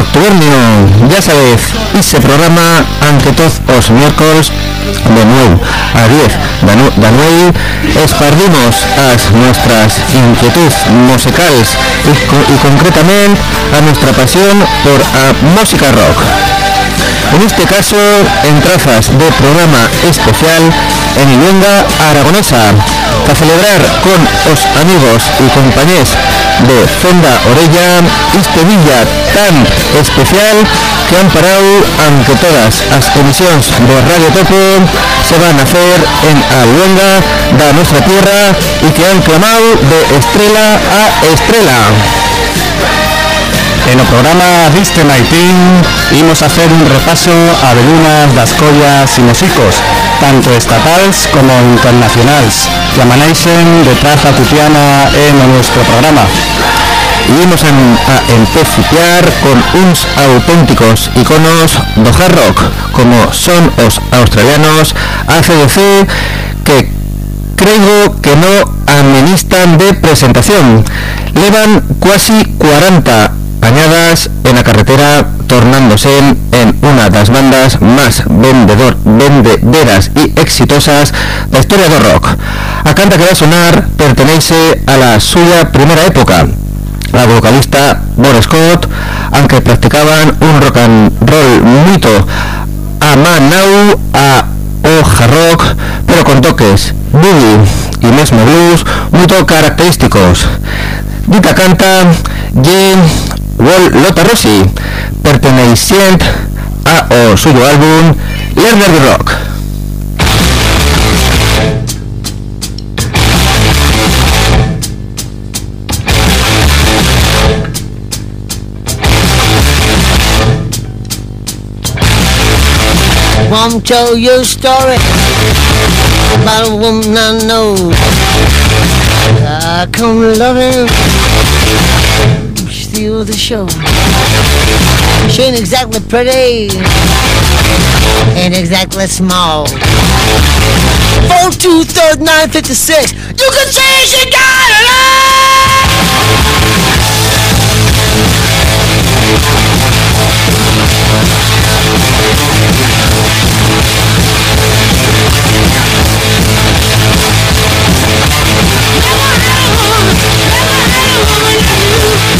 o Roctubernio, ya sabéis, ese programa ante todos os miércoles de 9 a 10 da, nu- da noite espardimos as nuestras inquietudes musicales y, y concretamente a nuestra pasión por a música rock. En este caso, en trazas de programa especial en Iluenga Aragonesa, para celebrar con os amigos y compañeros de Fenda Orella este día tan especial que han parado aunque todas las emisiones de Radio Topo se van a hacer en Aluenga de nuestra tierra y que han clamado de estrella a estrella. En o programa diste Maitín imos hacer un repaso a algunas das collas y músicos, tanto estatales como internacionales, que de traza tutiana en nuestro programa. y vamos a, empecipiar con uns auténticos iconos do hard rock como son os australianos ACDC que creo que no administran de presentación llevan casi 40 añadas en la carretera tornándose en una de las bandas más vendedor, vendedoras y exitosas de la historia del rock. A canta que va a sonar pertenece a la suya primera época, la vocalista Bon Scott, aunque practicaban un rock and roll muito a manau a hoja rock, pero con toques boogie y mesmo blues muy característicos. Dita canta Jen Wall Lota Rossi, perteneciente a o suyo álbum Lerner the Rock. Won't tell you a story about a woman I know. I come loving, view of the shore, showing exactly pretty ain't exactly small. 423-956. You can say she got it all. Never had a woman, never had a woman like you.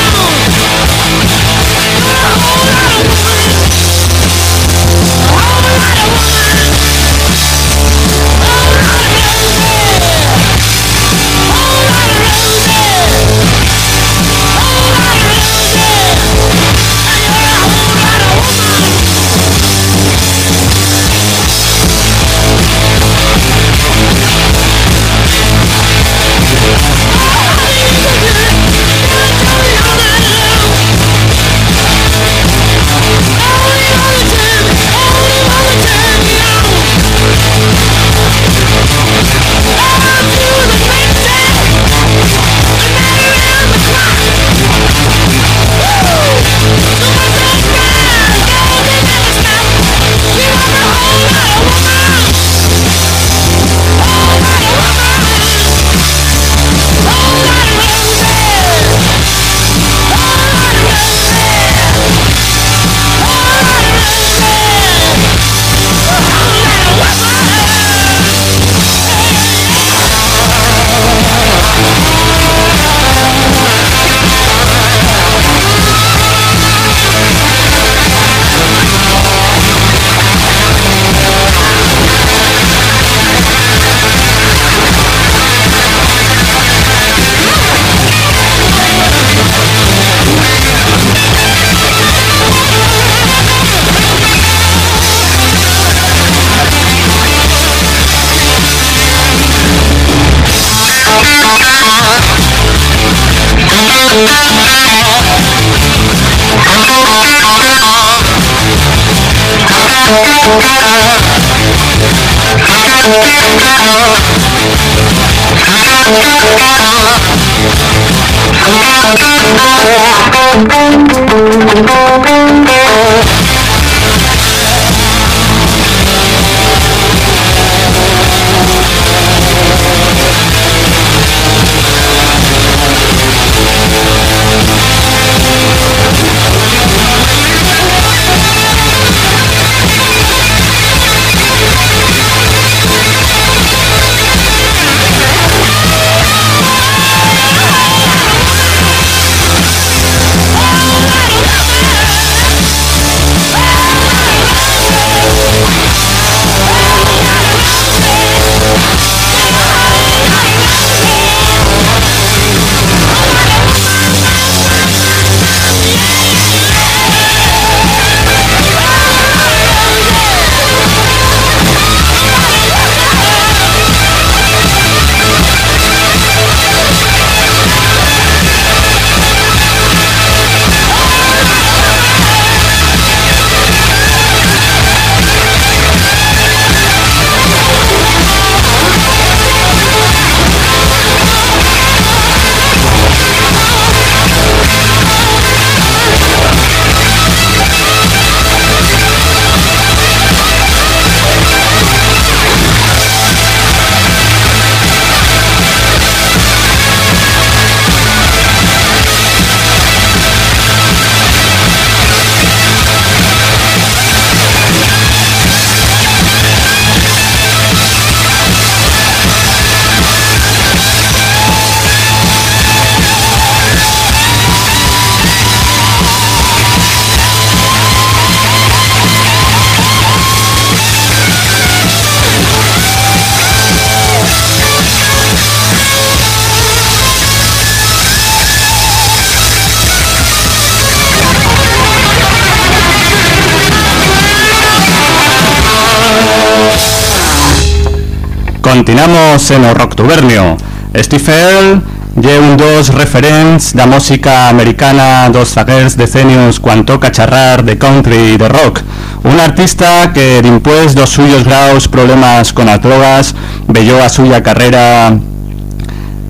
Continuamos en el Rock Tubernio. Steve Earle lle un dos referents da música americana dos zaguers decenios quan toca charrar de country y de rock. Un artista que d'impués dos suyos graus problemas con las drogas velló a suya carrera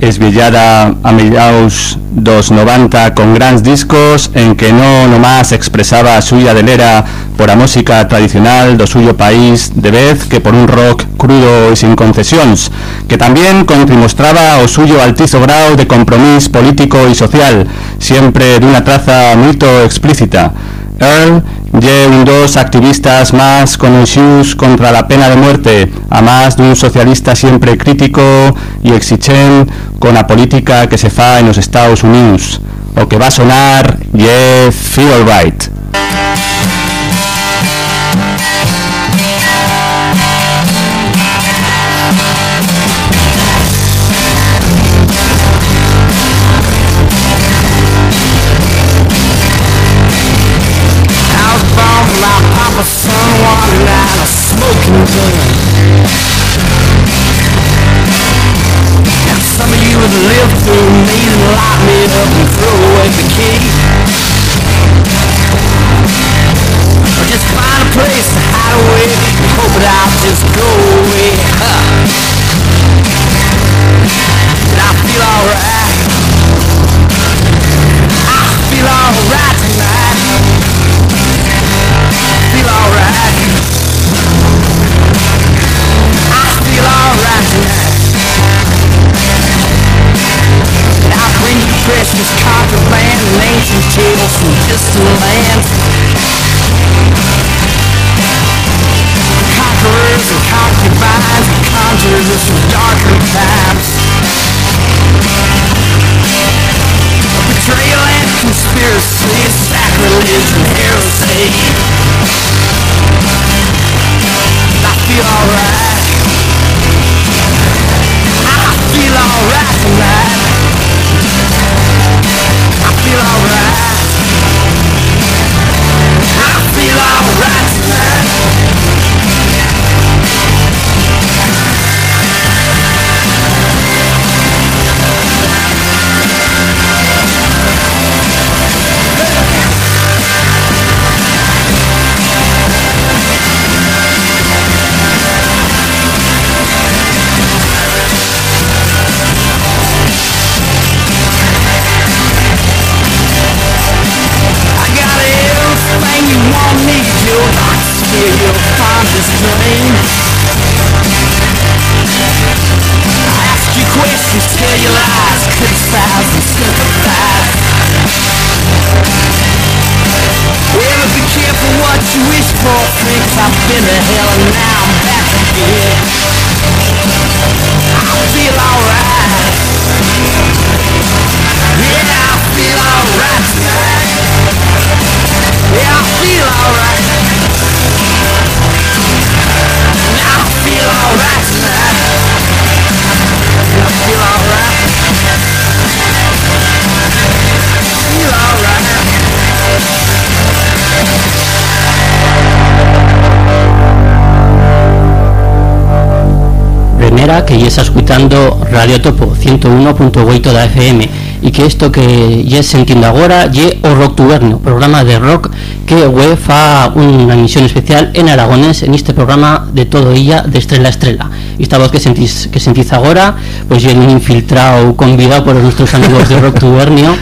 esvillada a mediados dos 90 con grandes discos en que no nomás expresaba a delera por la música tradicional do suyo país de vez que por un rock crudo y sin concesiones, que también mostraba o suyo altizo grado de compromiso político y social, siempre de una traza muy explícita. Earl un dos activistas más conocidos contra la pena de muerte, a más de un socialista siempre crítico y exigente con la política que se fa en los Estados Unidos. O que va a sonar, yeah, feel right. kitchen table from distant lands Conquerors and concubines and conjurers from darker times Betrayal and conspiracy, sacrilege and heresy. Agora que está escuchando Radio Topo 101.8 da FM y que esto que ya sentindo agora lle o Rock Tuberno, programa de rock que web fa unha emisión especial en Aragones en este programa de todo ella de estrella a estrella. Y esta voz que sentís que sentís agora, pues lle un infiltrado convidado por nuestros amigos de Rock Tubernio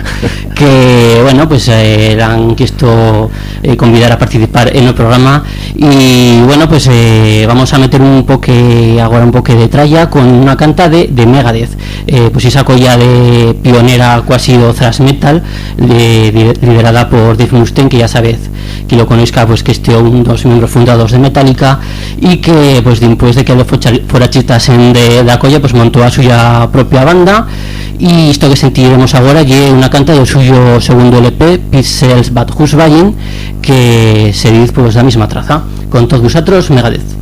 que bueno, pues eh, eran que esto eh, convidar a participar en el programa y bueno, pues eh, vamos a meter un poco ahora un poco de tralla con una canta de, de Megadeth, eh, pues esa colla de pionera quasi do thrash metal de, liderada por Dave Mustaine que ya sabéis que lo conozca pues que este un dos miembros fundados de Metallica y que pues después de que lo fuera chitasen de la colla pues montó a suya propia banda y esto que sentiremos ahora es una canta del suyo segundo LP Pixels Bad Husvayin que se dice pues la misma traza. Con todos vosotros Megadeth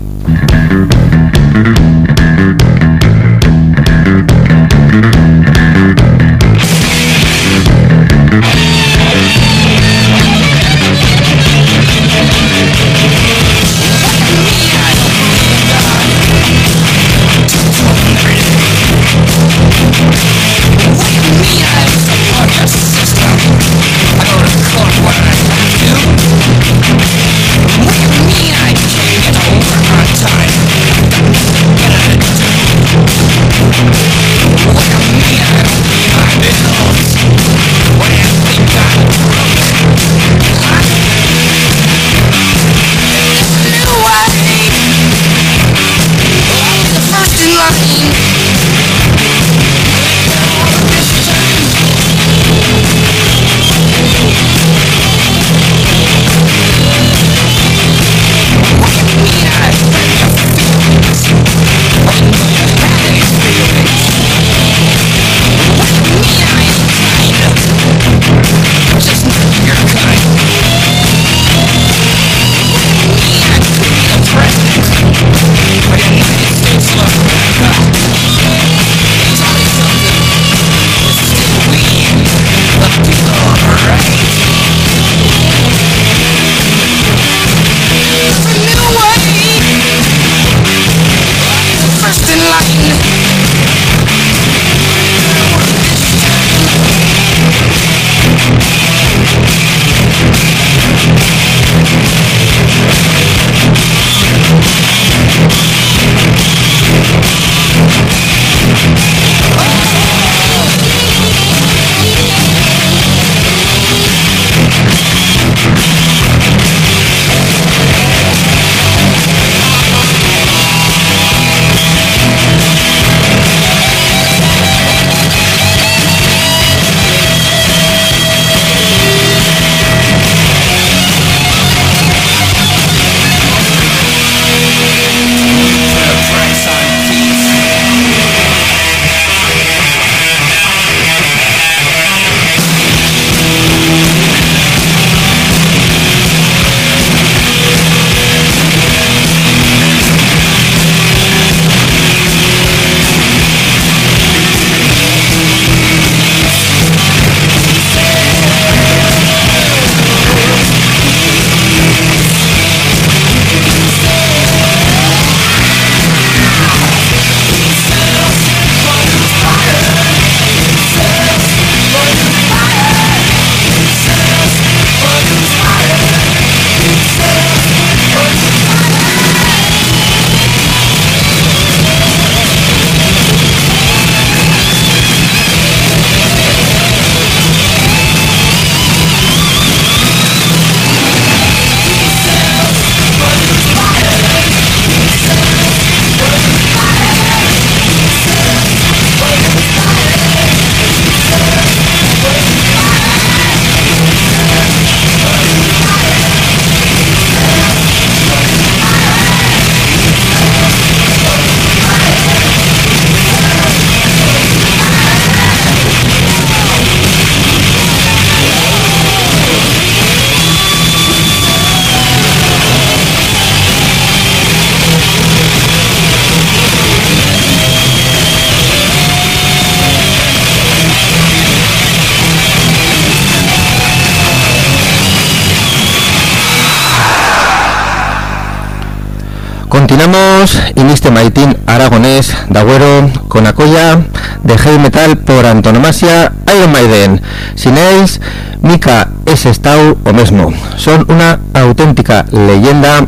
escoitamos Iniste Maitín Aragonés Dagüero con acolla de heavy metal por antonomasia Iron Maiden. Sin ellos, Mika es estado o mesmo. Son una auténtica leyenda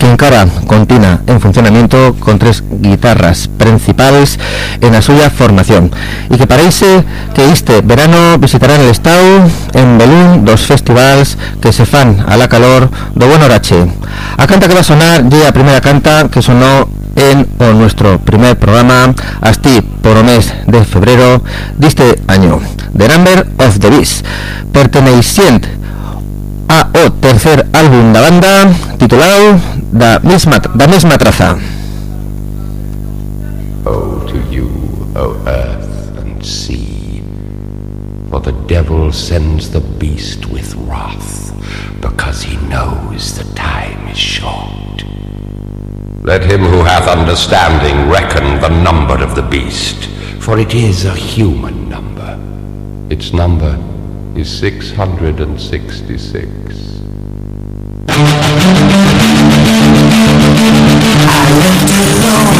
que encara continua en funcionamiento con tres guitarras principales en la suya formación y que parece que este verano visitarán el estado en Belún dos festivales que se fan a la calor de buen horache. A canta que va a sonar ya primera canta que sonó en nuestro primer programa hasta por el mes de febrero de este año The Number of the Beast perteneciente a o tercer álbum da banda titulado Da mesma, da mesma traza. Oh, to you, O earth and sea, for the devil sends the beast with wrath, because he knows the time is short. Let him who hath understanding reckon the number of the beast, for it is a human number. Its number is 666. I left alone.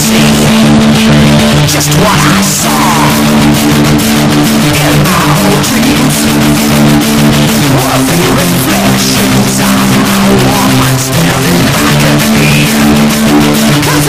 Fantasy? Just what I saw in dreams were the reflections of my woman staring back at me.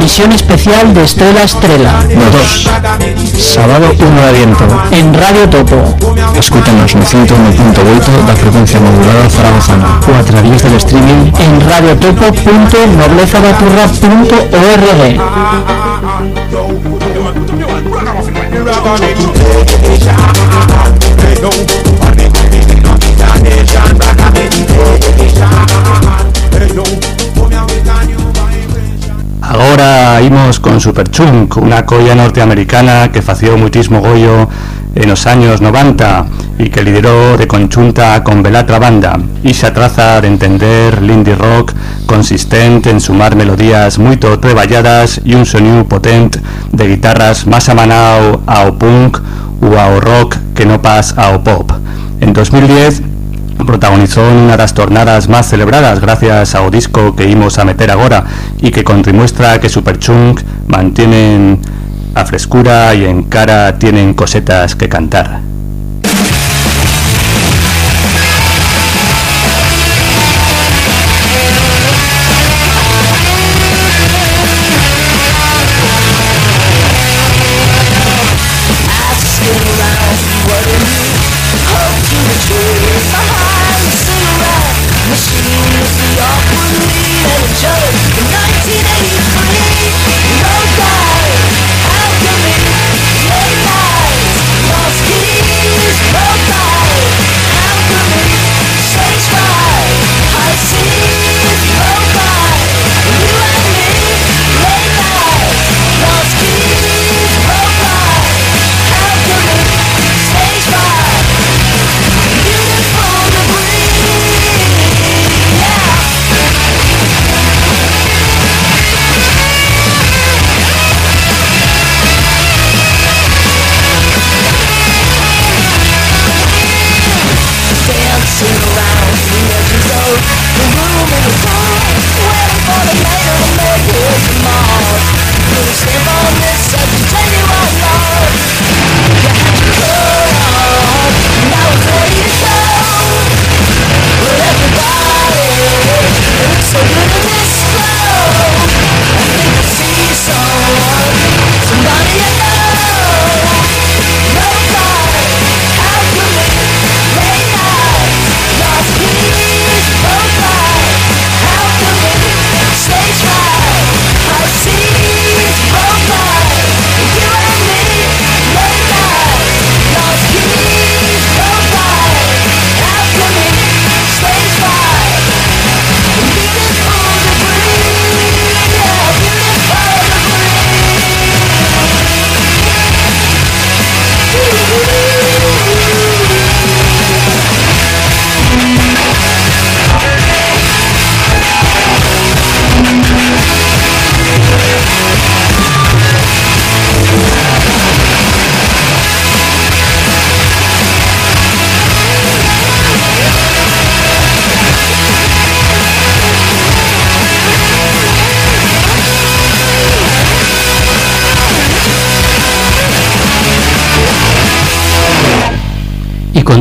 Emisión especial de Estrella Estrella. 2. Sábado 1 de Aviento. En Radio Topo. Escútanos no 101.8 da frecuencia modulada zaragozana. O a través del streaming en radiotopo.noblezabaturra.org. Agora imos con Superchunk, unha colla norteamericana que facía muitísimo goyo en os años 90 e que liderou de conchunta con Belatra Banda e xa traza de entender l'indie rock consistente en sumar melodías moito treballadas e un sonido potente de guitarras máis amanao ao punk ou ao rock que no pas ao pop. En 2010 protagonizó unha das tornadas máis celebradas gracias ao disco que imos a meter agora e que contrimuestra que Superchunk mantienen a frescura e en cara tienen cosetas que cantar.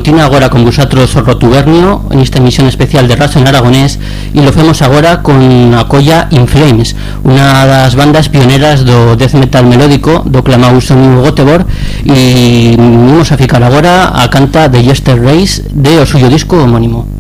Continúa agora con vosotros Rotubernio en esta emisión especial de Razo en Aragonés e lo femos agora con a colla In Flames unha das bandas pioneras do death metal melódico do clamau sonido Göteborg e vamos a ficar agora a canta de Jester Race de o suyo disco homónimo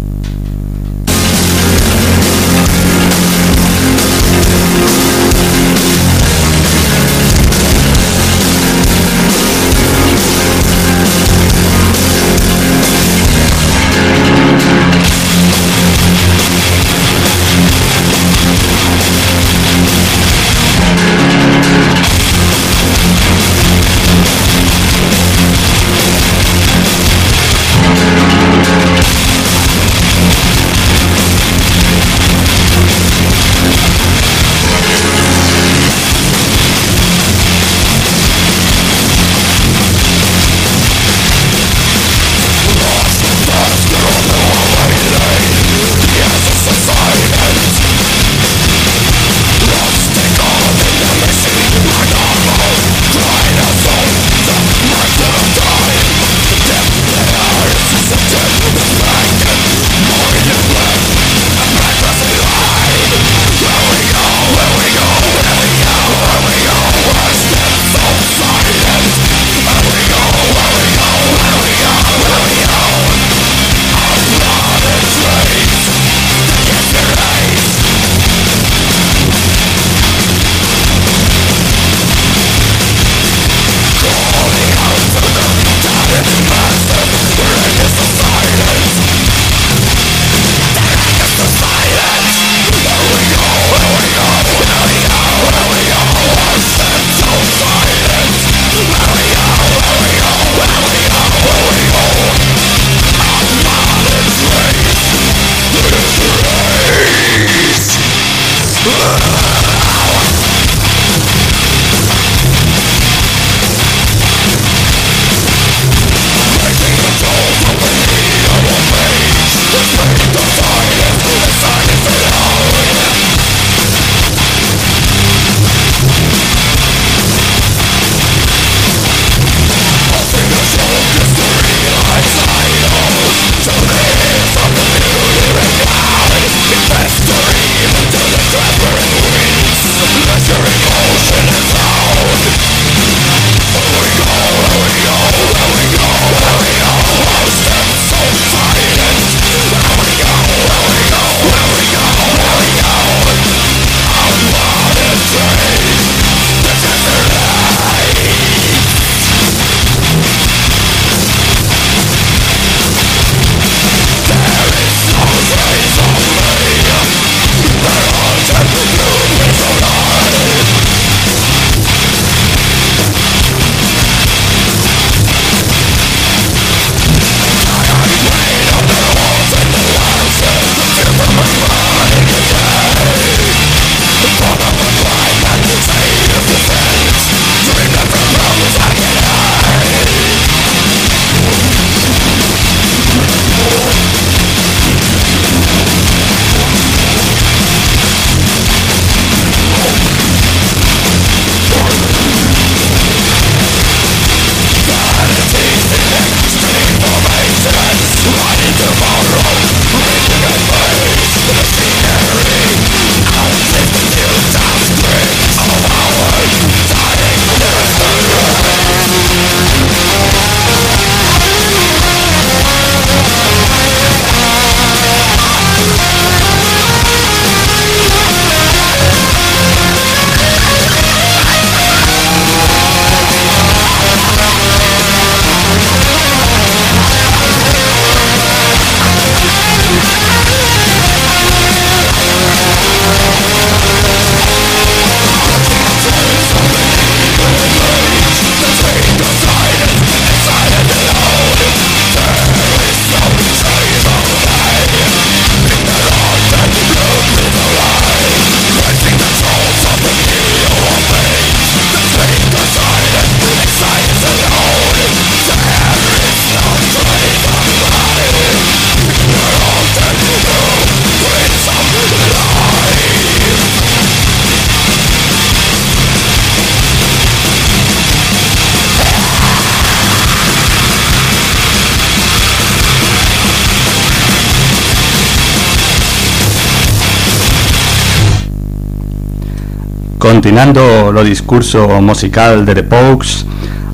Continuando lo discurso musical de The Pokes,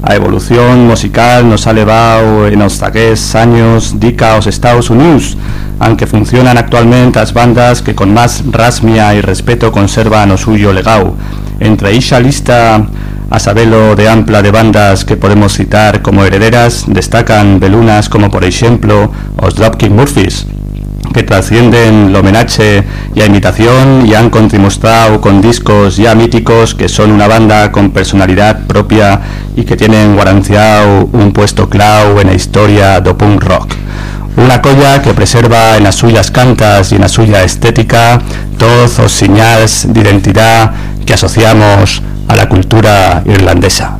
a evolución musical nos ha levado en los años dica os Estados Unidos, aunque funcionan actualmente las bandas que con más rasmia y respeto conservan o suyo legado. Entre esa lista a sabelo de ampla de bandas que podemos citar como herederas, destacan belunas como por ejemplo os Dropkick Murphys, que trascienden el homenaje y a imitación y han contribuido con discos ya míticos que son una banda con personalidad propia y que tienen guaranciado un puesto clave en la historia do punk rock. Una colla que preserva en las suyas cantas y en la suya estética todos los señales de identidad que asociamos a la cultura irlandesa.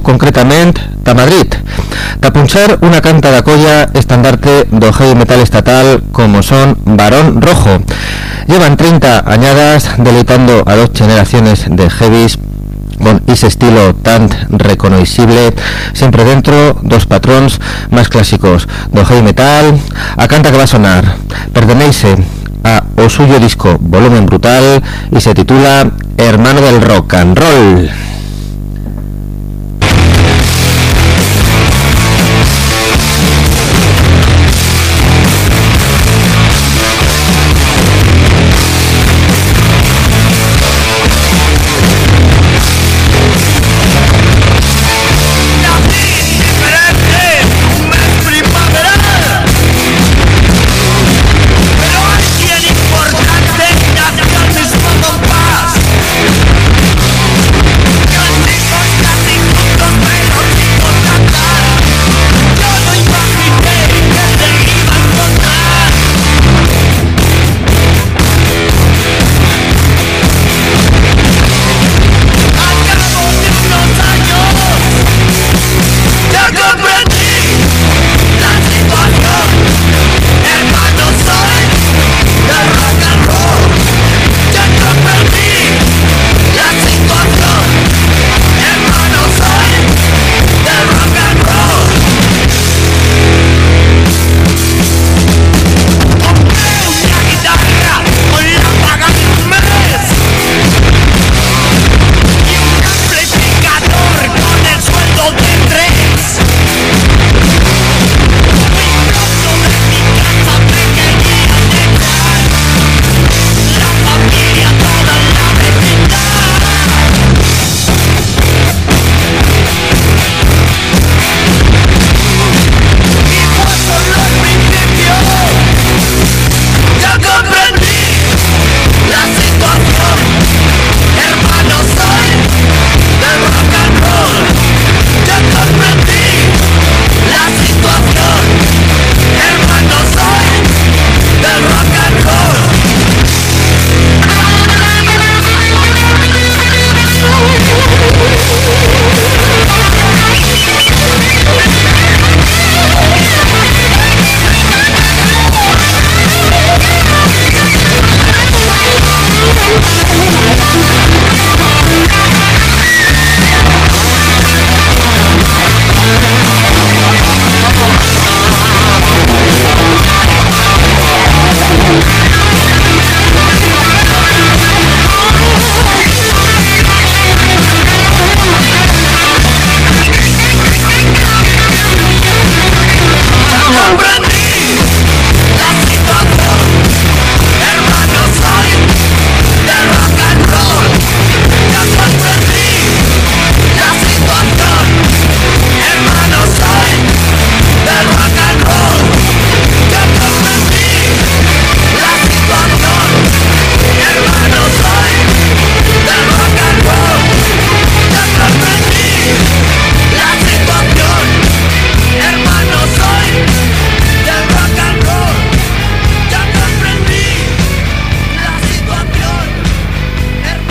Concretamente ta Madrid. Ta punchar una canta de colla estandarte do heavy metal estatal como son Barón Rojo. Llevan 30 añadas deleitando a dos generaciones de heavies con ese estilo tan reconocible siempre dentro dos patrones más clásicos do heavy metal. A canta que va a sonar pertenece a o suyo disco Volumen Brutal y se titula Hermano del Rock and Roll.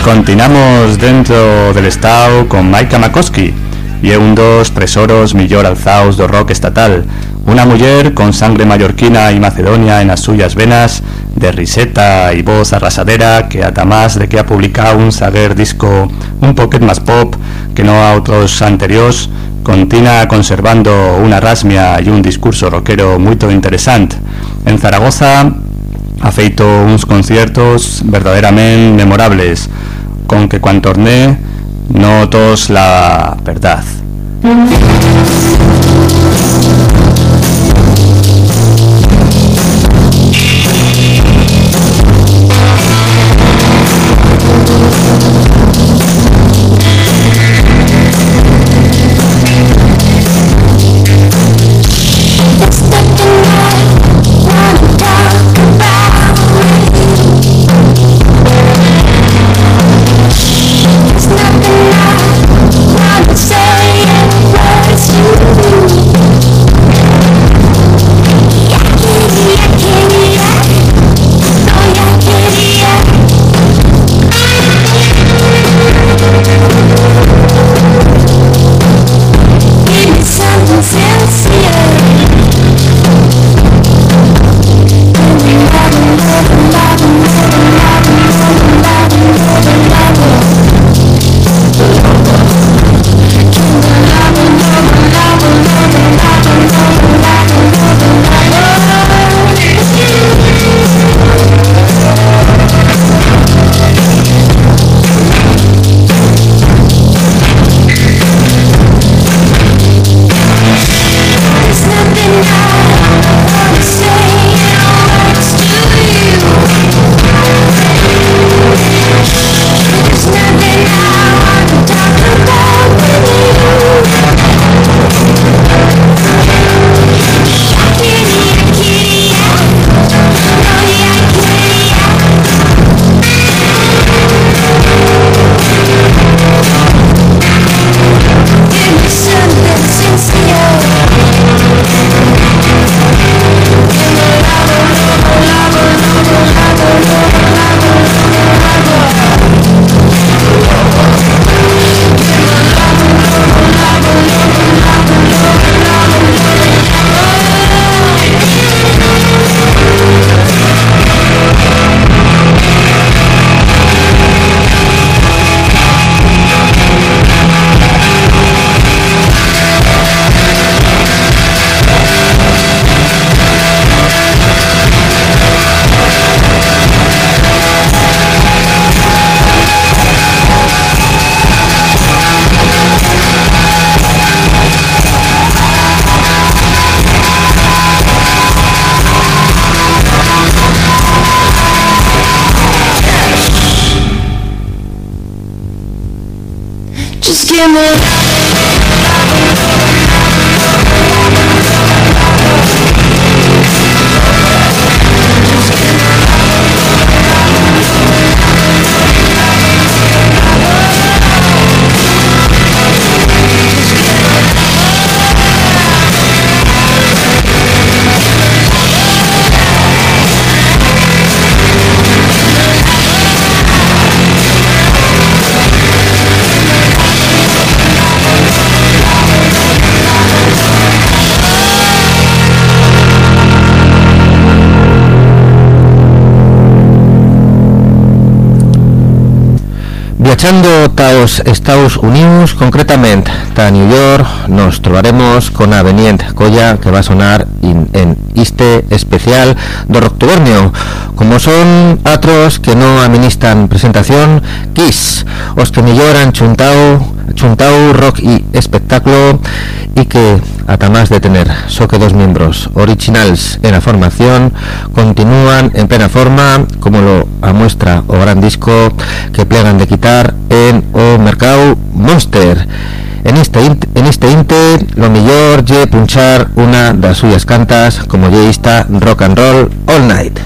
Continuamos dentro del estado con Mike Makoski y un dos tesoros millor alzaos do rock estatal. Una mujer con sangre mallorquina y macedonia en las suyas venas, de riseta y voz arrasadera, que además de que ha publicado un saber disco un poquet más pop que no a otros anteriores, continúa conservando una rasmia y un discurso rockero muy interesante. En Zaragoza ha feito unos conciertos verdaderamente memorables, con que cuando torné no todos la verdad. Viajando taos Estados Unidos, concretamente a New York, nos trobaremos con a Venient Colla que va a sonar en este especial do Roctubernio. Como son otros que no administran presentación, Kiss, os que han chuntao, chuntao rock y espectáculo y que además de tener solo que dos miembros originales en la formación, continúan en plena forma, como lo muestra o gran disco que plegan de quitar en o mercado Monster. En este, en este inte, lo mejor es punchar una de suyas cantas como ya está Rock and Roll All Night.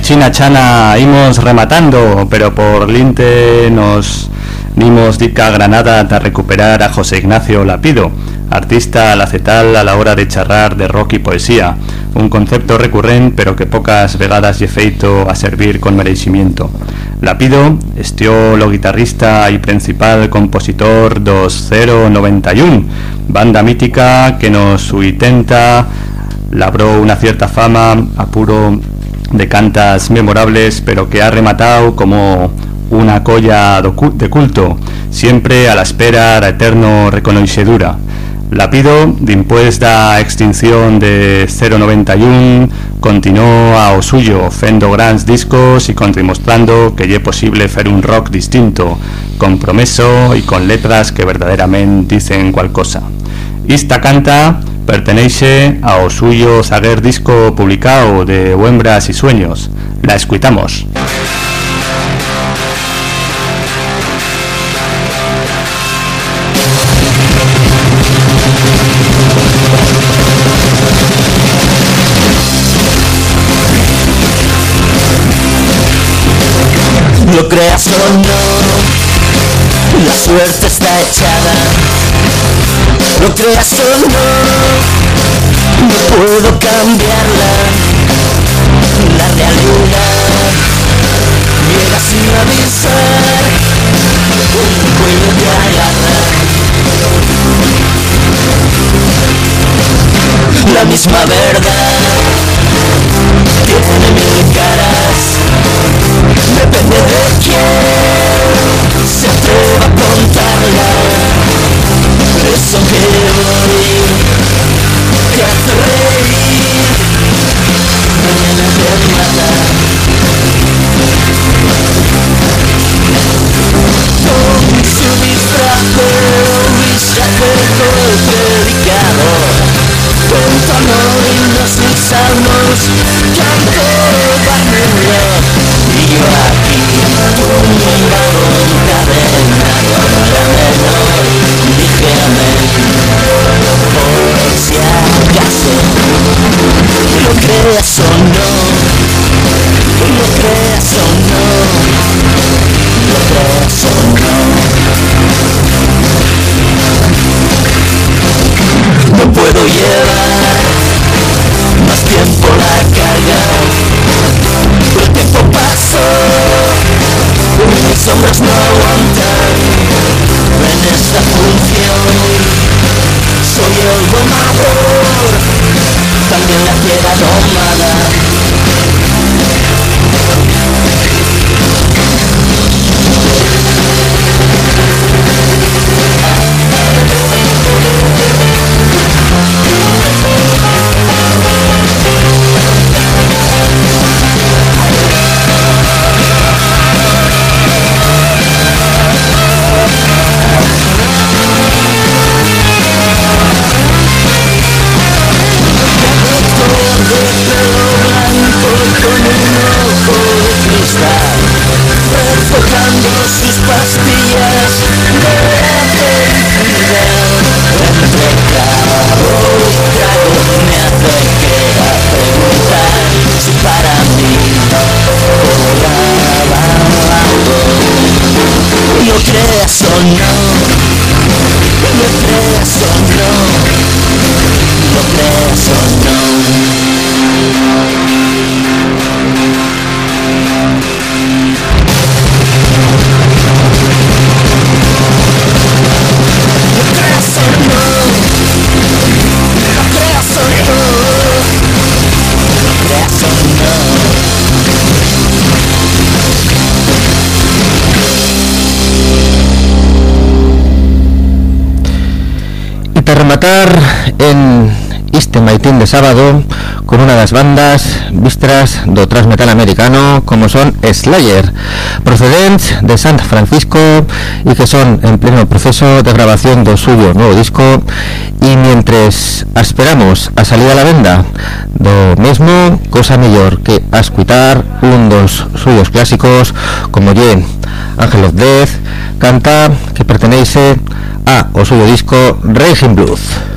China Chana imos rematando, pero por linte nos dimos dica Granada de recuperar a José Ignacio Lapido, artista lacetal a la hora de charrar de rock y poesía, un concepto recurrente pero que pocas vegadas lle feito a servir con merecimiento. Lapido estió lo guitarrista y principal compositor dos 091, banda mítica que nos 80 labró una cierta fama a puro de cantas memorables, pero que ha rematado como una colla de culto, siempre a la espera da eterno reconoixedura. Lapido, dimpués da extinción de 091, continuó ao suyo, fendo grandes discos y contramostrando que lle posible fer un rock distinto, compromeso y con letras que verdaderamente dicen cual cosa. Esta canta pertenece ao suyo zaguer disco publicado de Huembras y Sueños. La escuitamos. Lo creas o no, la suerte está echada. Lo creas o no, no puedo cambiarla. La realidad llega sin avisar, cuello te agarra. La misma verdad tiene mil caras. Depende de quién se atreva a contarla. Eso que voy te de sábado con una de las bandas vistras do thrash metal americano como son Slayer, procedentes de San Francisco y que son en pleno proceso de grabación do suyo nuevo disco y mientras esperamos a salir a la venda do mismo, cosa mejor que a escutar un dos suyos clásicos como Ye Angel of Death canta que pertenece a o suyo disco Raging Blues.